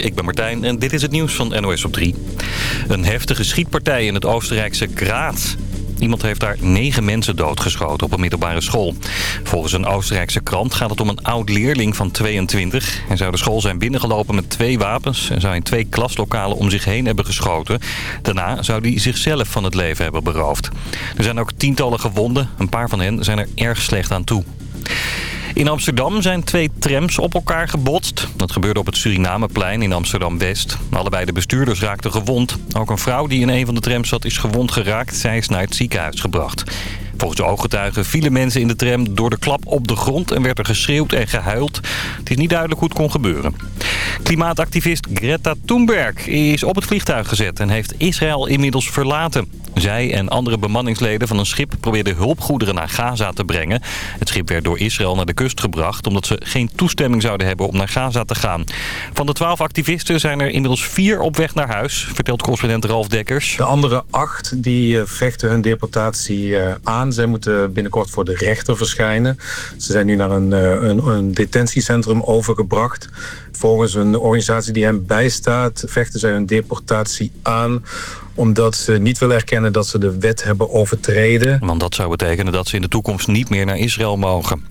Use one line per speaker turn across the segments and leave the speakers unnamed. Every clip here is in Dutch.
Ik ben Martijn en dit is het nieuws van NOS op 3. Een heftige schietpartij in het Oostenrijkse Graz. Iemand heeft daar negen mensen doodgeschoten op een middelbare school. Volgens een Oostenrijkse krant gaat het om een oud-leerling van 22. Hij zou de school zijn binnengelopen met twee wapens... en zou in twee klaslokalen om zich heen hebben geschoten. Daarna zou hij zichzelf van het leven hebben beroofd. Er zijn ook tientallen gewonden. Een paar van hen zijn er erg slecht aan toe. In Amsterdam zijn twee trams op elkaar gebotst. Dat gebeurde op het Surinameplein in Amsterdam-West. Allebei de bestuurders raakten gewond. Ook een vrouw die in een van de trams zat is gewond geraakt. Zij is naar het ziekenhuis gebracht. Volgens de ooggetuigen vielen mensen in de tram door de klap op de grond... en werd er geschreeuwd en gehuild. Het is niet duidelijk hoe het kon gebeuren. Klimaatactivist Greta Thunberg is op het vliegtuig gezet... en heeft Israël inmiddels verlaten. Zij en andere bemanningsleden van een schip probeerden hulpgoederen naar Gaza te brengen. Het schip werd door Israël naar de kust gebracht... omdat ze geen toestemming zouden hebben om naar Gaza te gaan. Van de twaalf activisten zijn er inmiddels vier op weg naar huis... vertelt correspondent Ralf Dekkers.
De andere acht die eh, vechten hun deportatie eh, aan. Zij moeten binnenkort voor de rechter verschijnen. Ze zijn nu naar een, eh, een, een detentiecentrum overgebracht. Volgens een organisatie die hen bijstaat vechten zij hun deportatie aan omdat ze niet willen erkennen dat ze de wet hebben overtreden.
Want dat zou betekenen dat ze in de toekomst niet meer naar Israël mogen.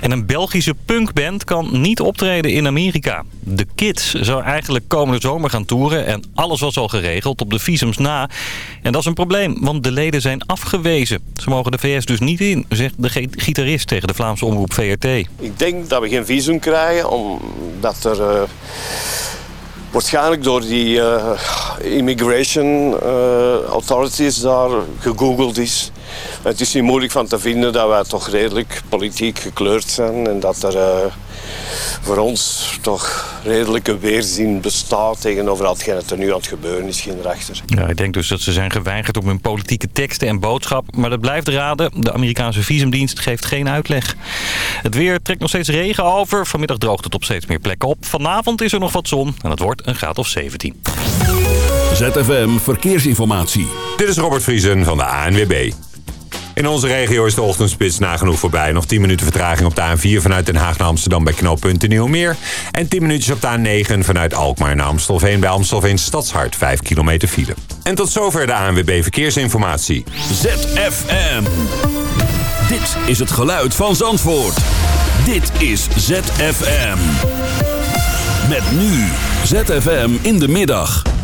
En een Belgische punkband kan niet optreden in Amerika. De Kids zou eigenlijk komende zomer gaan toeren en alles was al geregeld op de visums na. En dat is een probleem, want de leden zijn afgewezen. Ze mogen de VS dus niet in, zegt de gitarist tegen de Vlaamse omroep VRT.
Ik denk dat we geen visum krijgen, omdat er... Uh waarschijnlijk door die uh, immigration uh, authorities daar gegoogeld is. Het is niet moeilijk van te vinden dat wij toch redelijk politiek gekleurd zijn en dat er uh, voor ons toch redelijke weerzin bestaat tegenover hetgeen er nu aan het gebeuren is, geen erachter.
Ja, ik denk dus dat ze zijn geweigerd om hun politieke teksten en boodschap. Maar dat blijft raden. De Amerikaanse visumdienst geeft geen uitleg. Het weer trekt nog steeds regen over. Vanmiddag droogt het op steeds meer plekken op. Vanavond is er nog wat zon en het wordt een graad of 17.
ZFM Verkeersinformatie.
Dit is Robert Vriesen van de ANWB. In onze regio is de ochtendspits nagenoeg voorbij. Nog 10 minuten vertraging op de A4 vanuit Den Haag naar Amsterdam bij knooppunt Nieuwmeer. En 10 minuutjes op de A9 vanuit Alkmaar naar Amstelveen bij Amstelveen Stadshart. 5 kilometer file. En tot zover de ANWB Verkeersinformatie.
ZFM. Dit is het geluid van Zandvoort. Dit is ZFM. Met nu ZFM in de middag.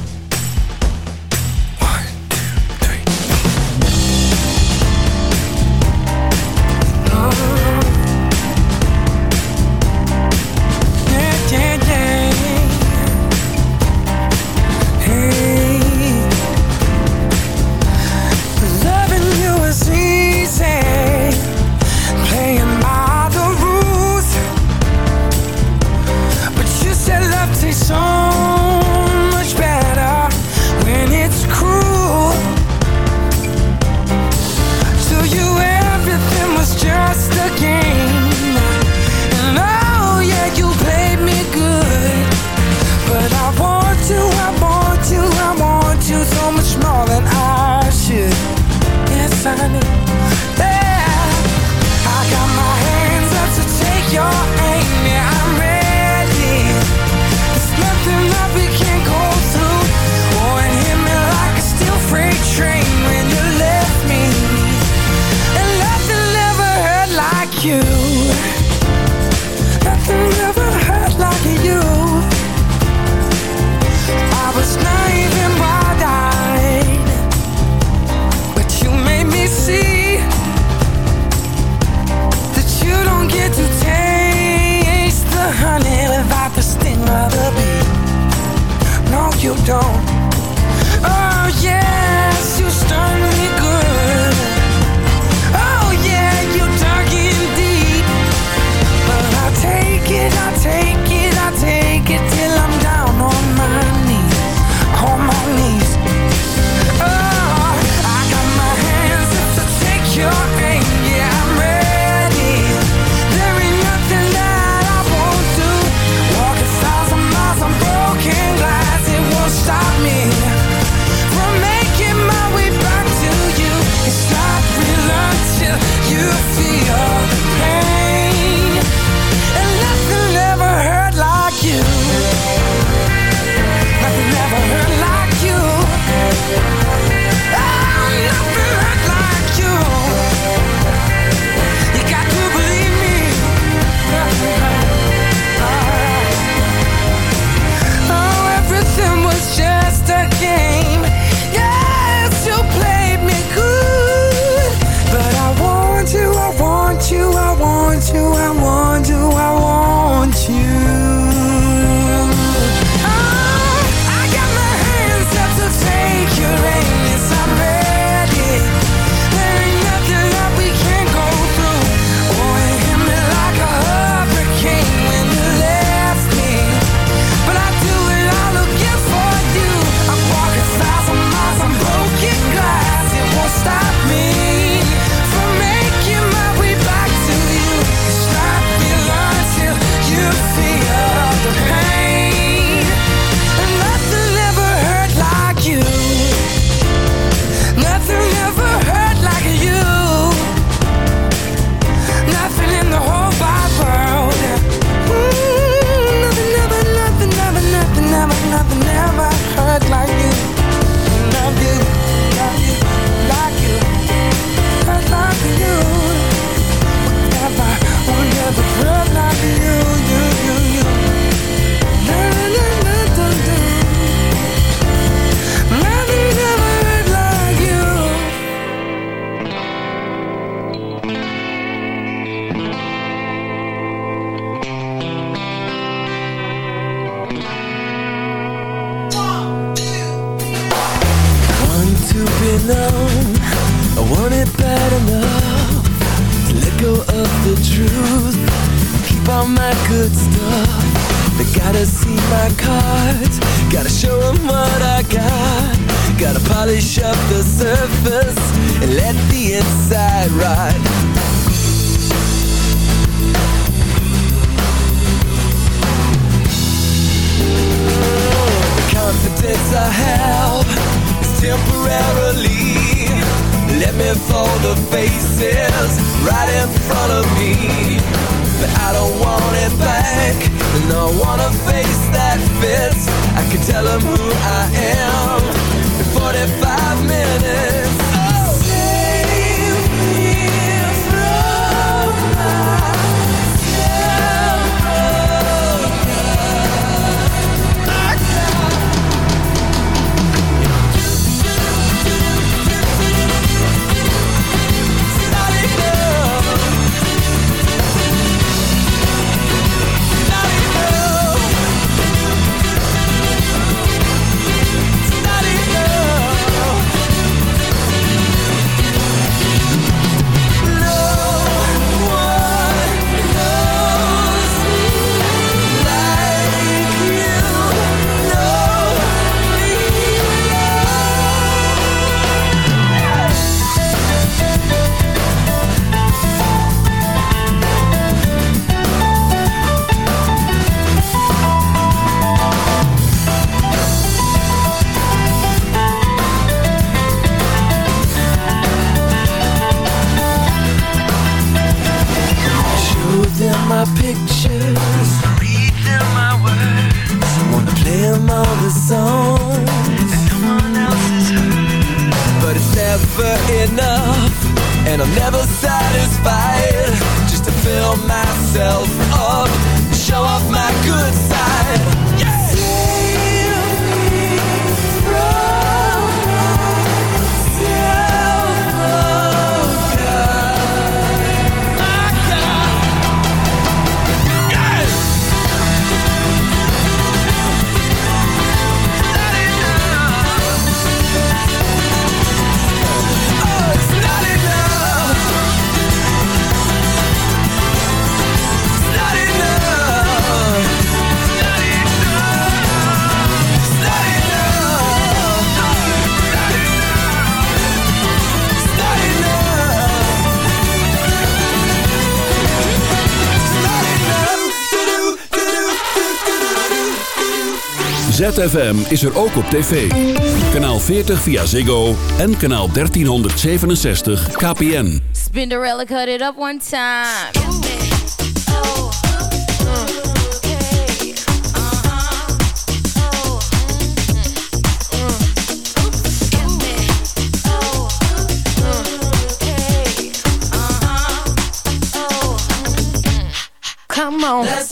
I can tell them who I am in 45 minutes.
ZFM is er ook op tv. Kanaal 40 via Ziggo en kanaal 1367 KPN.
Spinderella cut it up one time. Come on.
Let's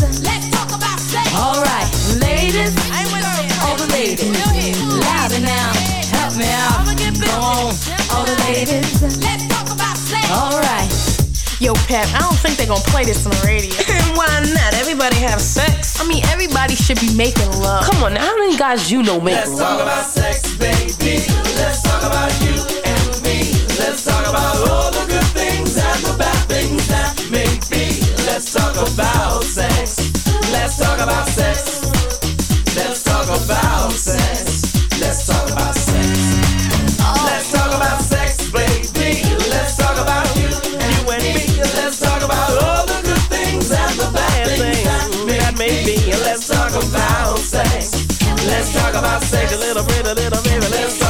Let's talk about sex.
All right, ladies, all the ladies, louder now, help me out. Come on, all the ladies. Let's talk about sex. All right.
Yo, Pep, I don't think they're gonna play this on the radio.
Why not? Everybody have sex.
I mean, everybody should be making love.
Come on, now, how many guys you know make love?
Let's talk about sex, baby. Let's talk about you and me. Let's talk about all the about sex. Let's talk about sex. Let's talk about sex. Let's talk about sex. Let's talk about sex, baby. Let's talk about you, you and me. Let's talk about all the good things and the bad things that make me. Let's talk about sex. Let's talk about sex a little bit, a little bit. Let's talk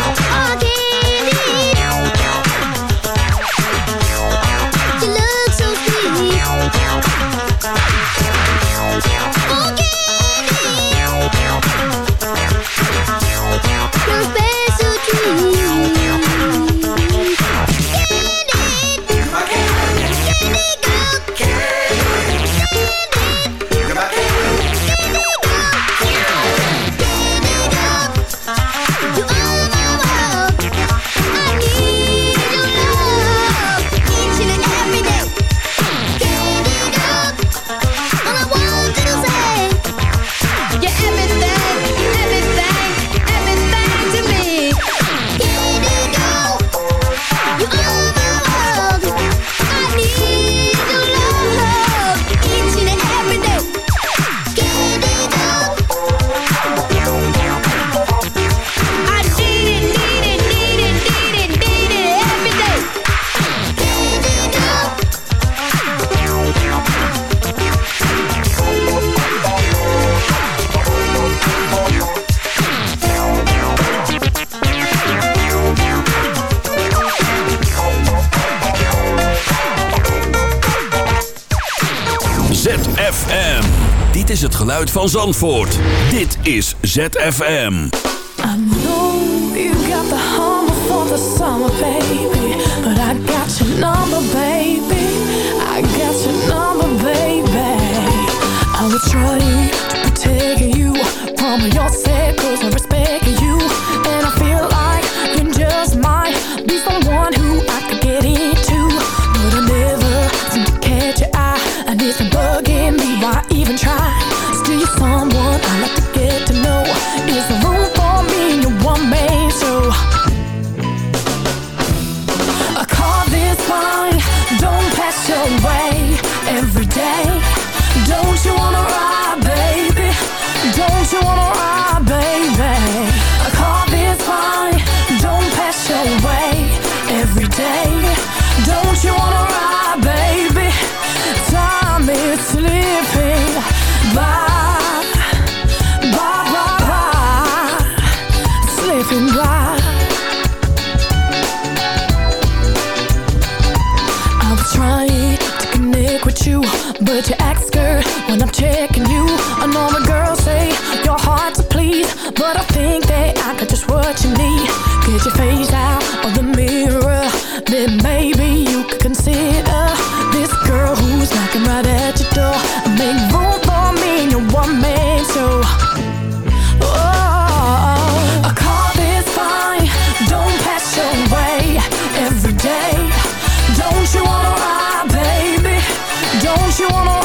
is het geluid van Zandvoort. Dit is ZFM.
I know you got the baby. But I got your baby. you wanna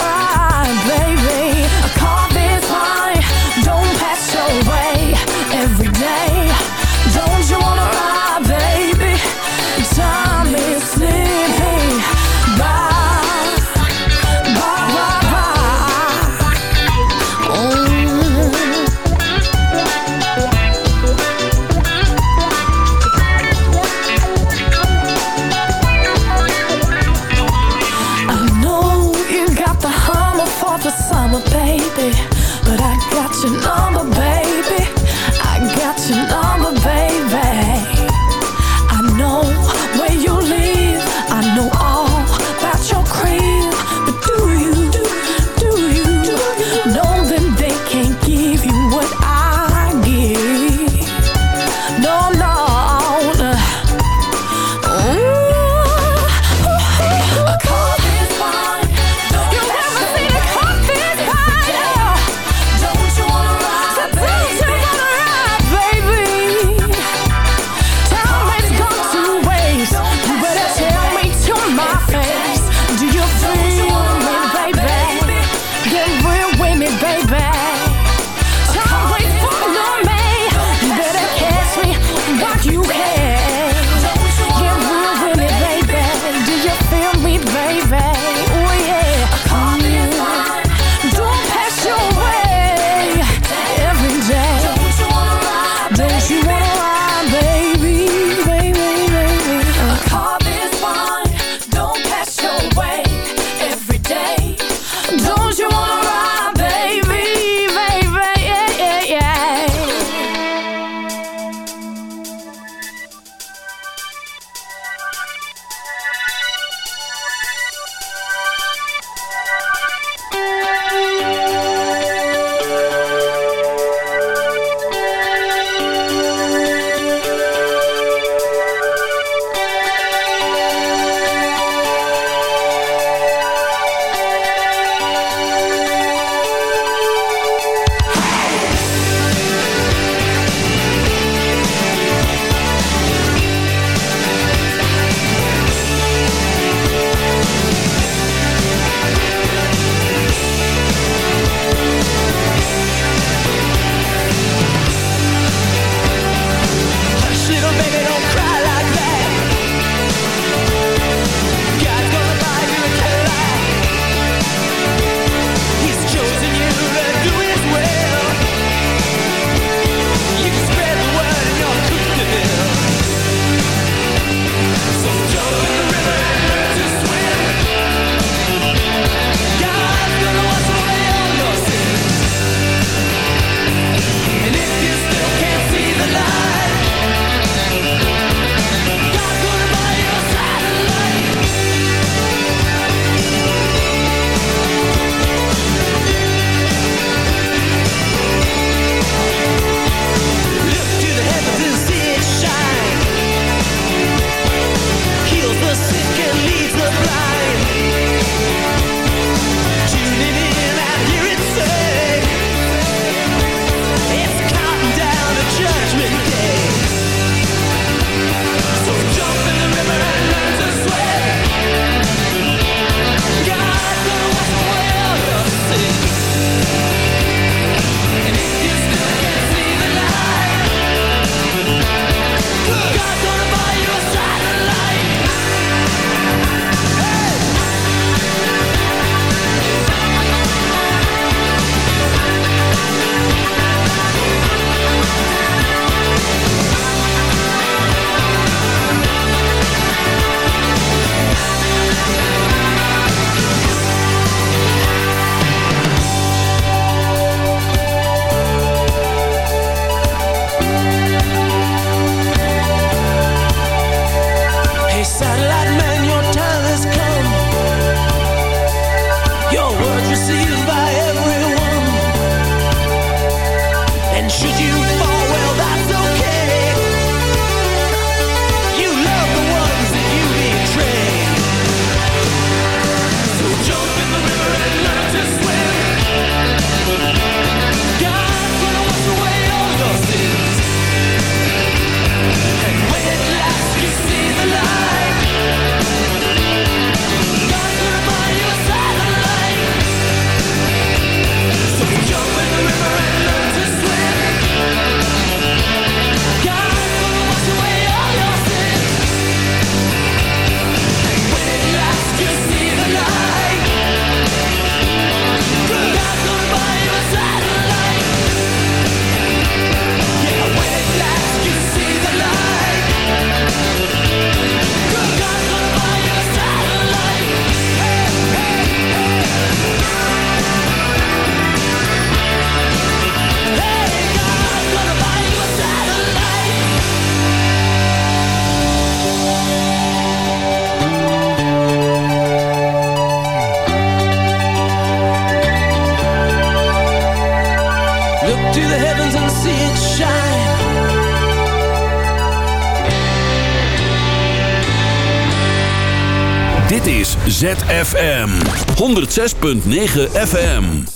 ZFM 106.9 FM.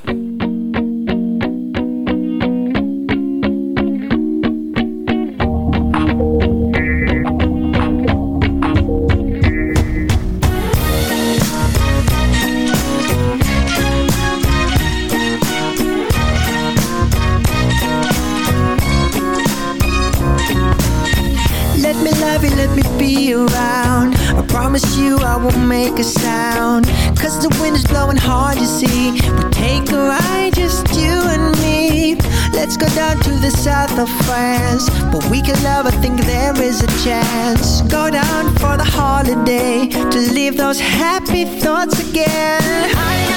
promise you I won't make a sound. Cause the wind is blowing hard, you see. We'll take a ride, just you and me. Let's go down to the south of France. But we can love, I think there is a chance. Go down for the holiday To leave those happy thoughts again. I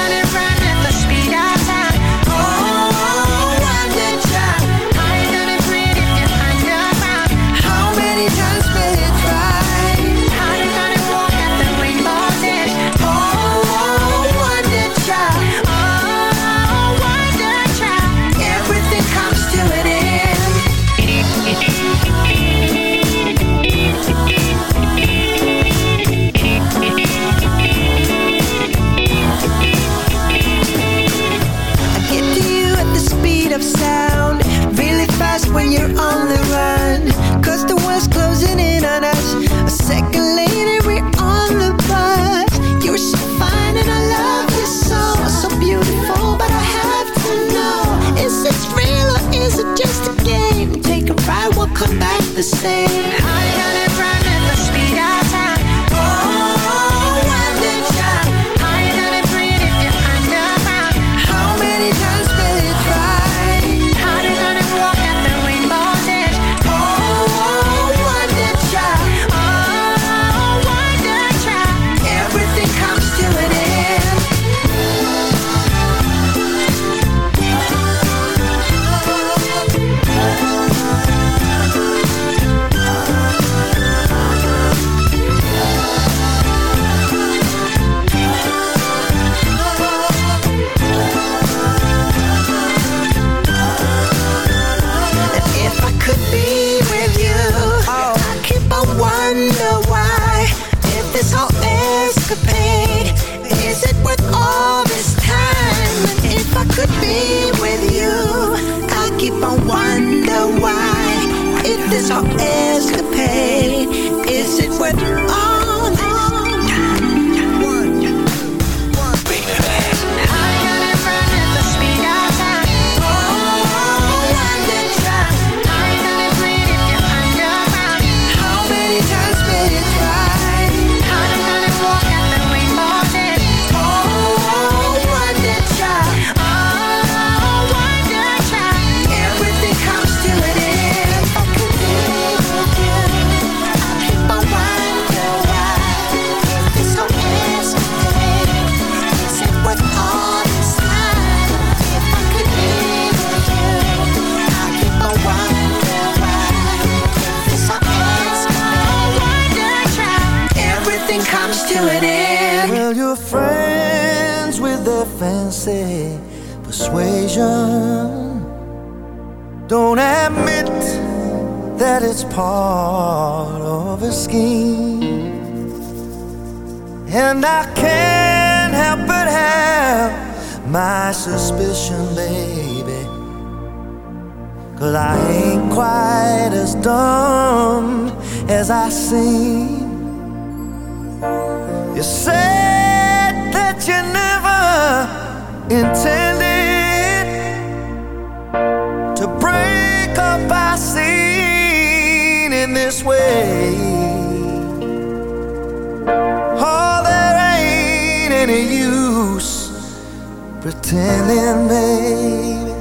pretending, baby,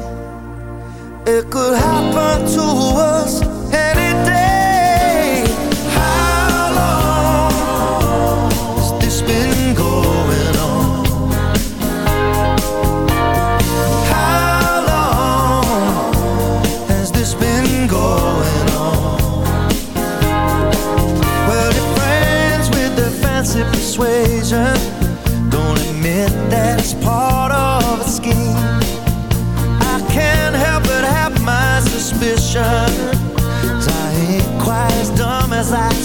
it could happen to us.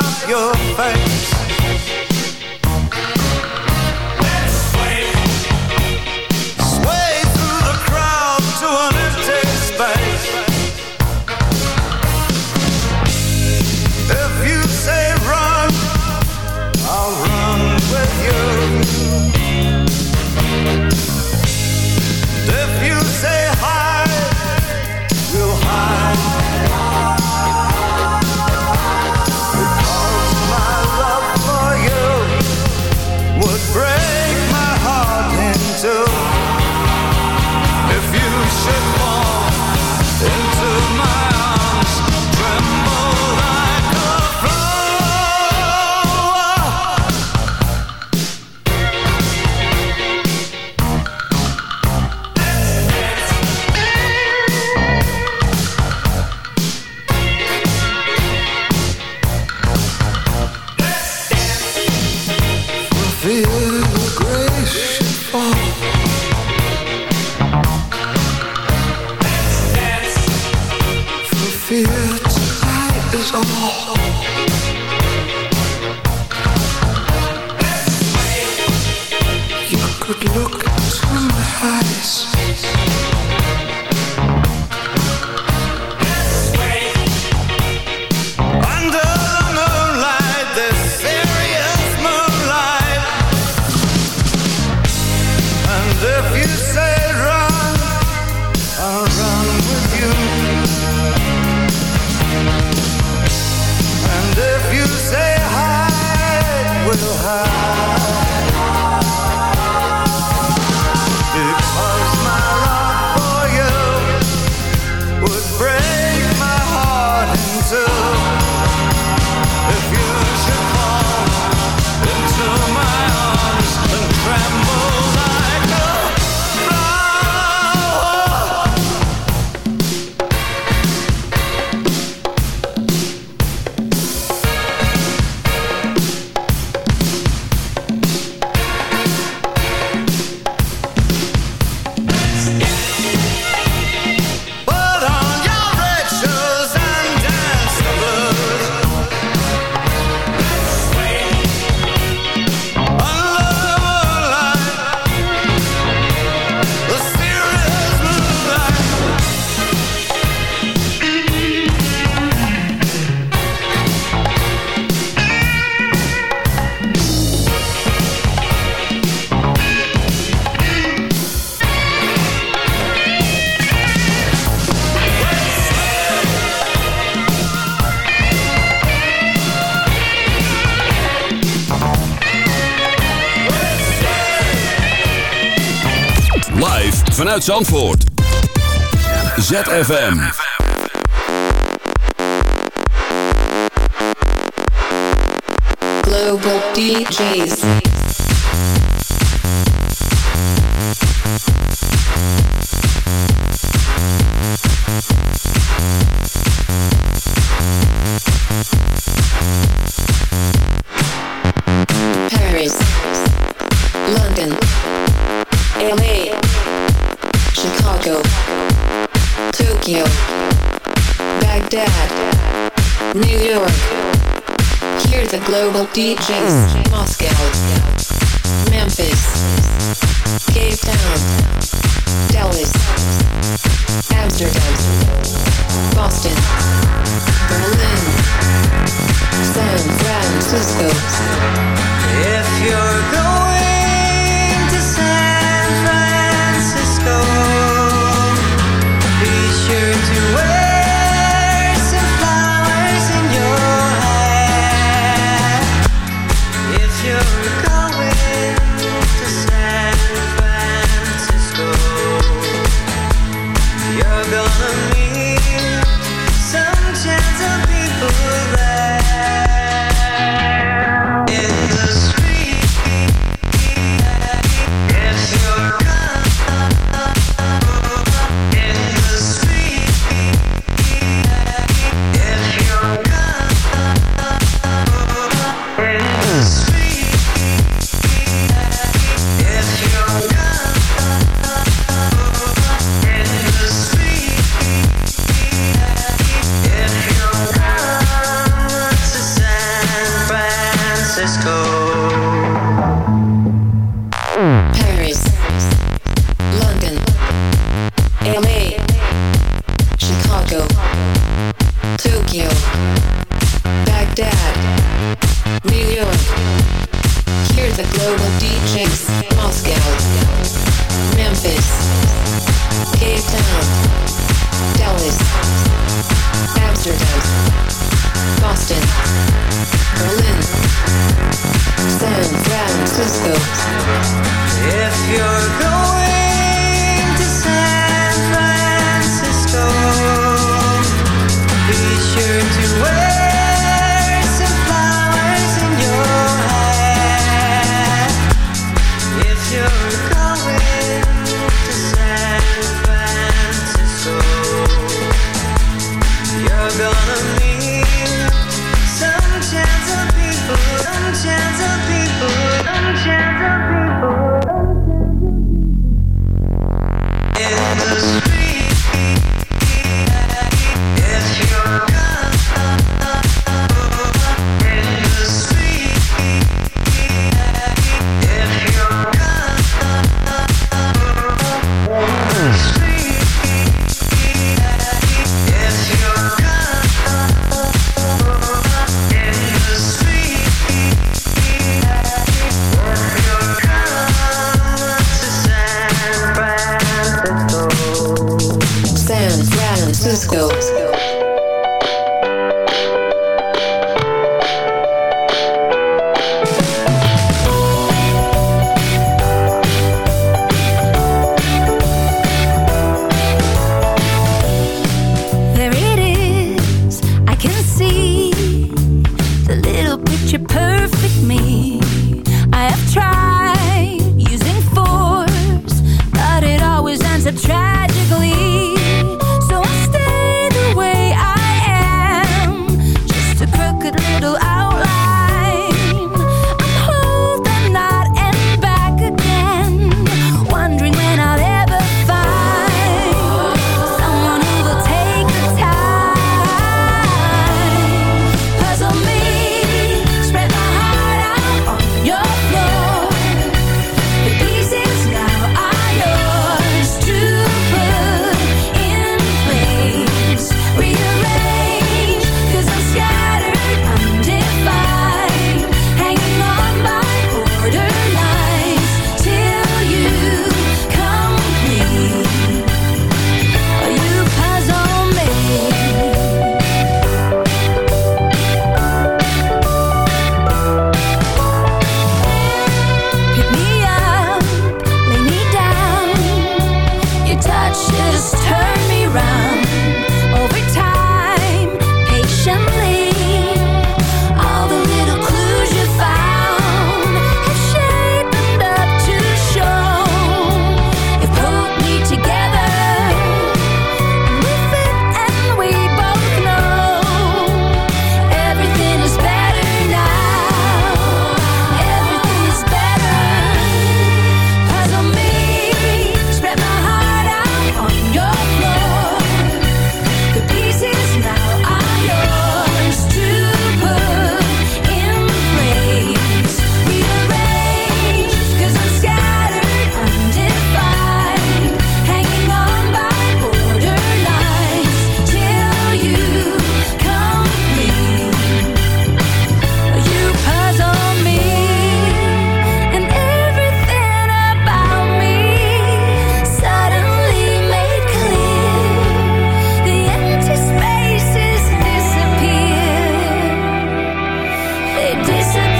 Of
your face.
vanuit Zandvoort. ZFM.
Global DJs. Tokyo, Baghdad, New York. Here's the global DJs. Moscow, Memphis, Cape Town, Dallas, Amsterdam, Boston, Berlin, San Francisco.
If you're going
disappear.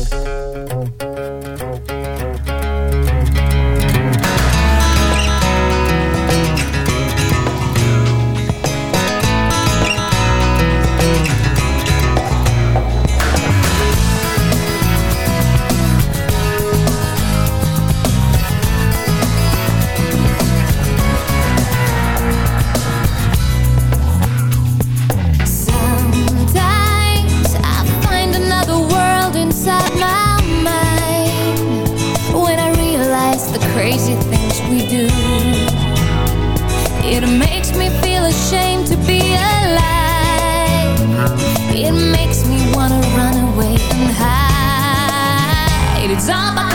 打败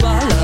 swallow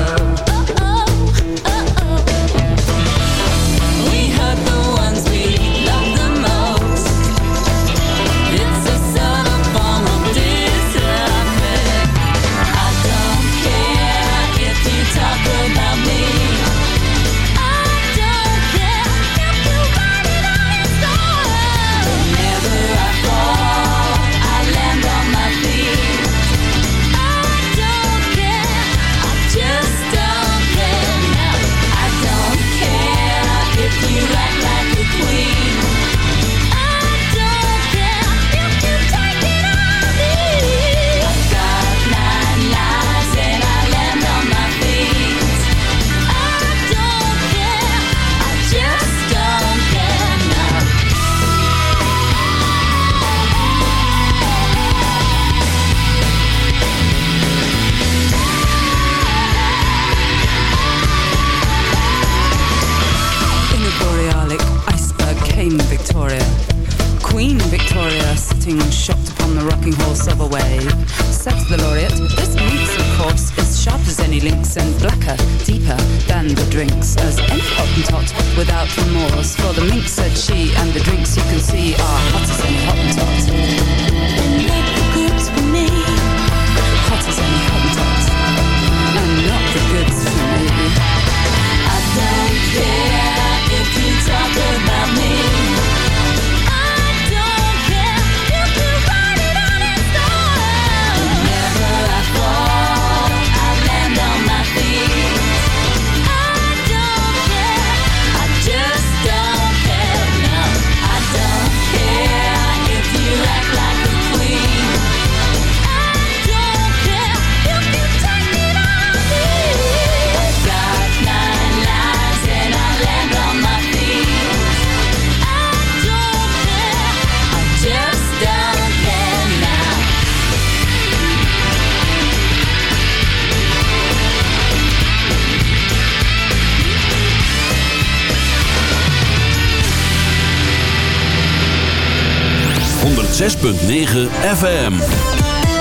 106.9 FM.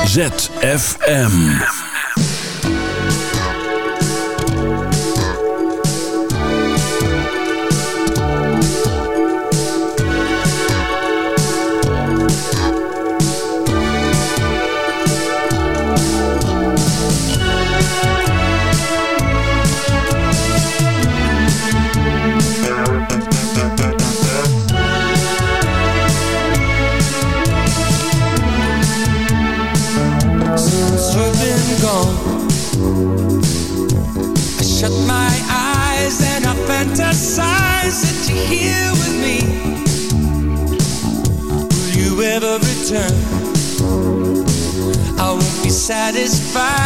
ZFM.
satisfied.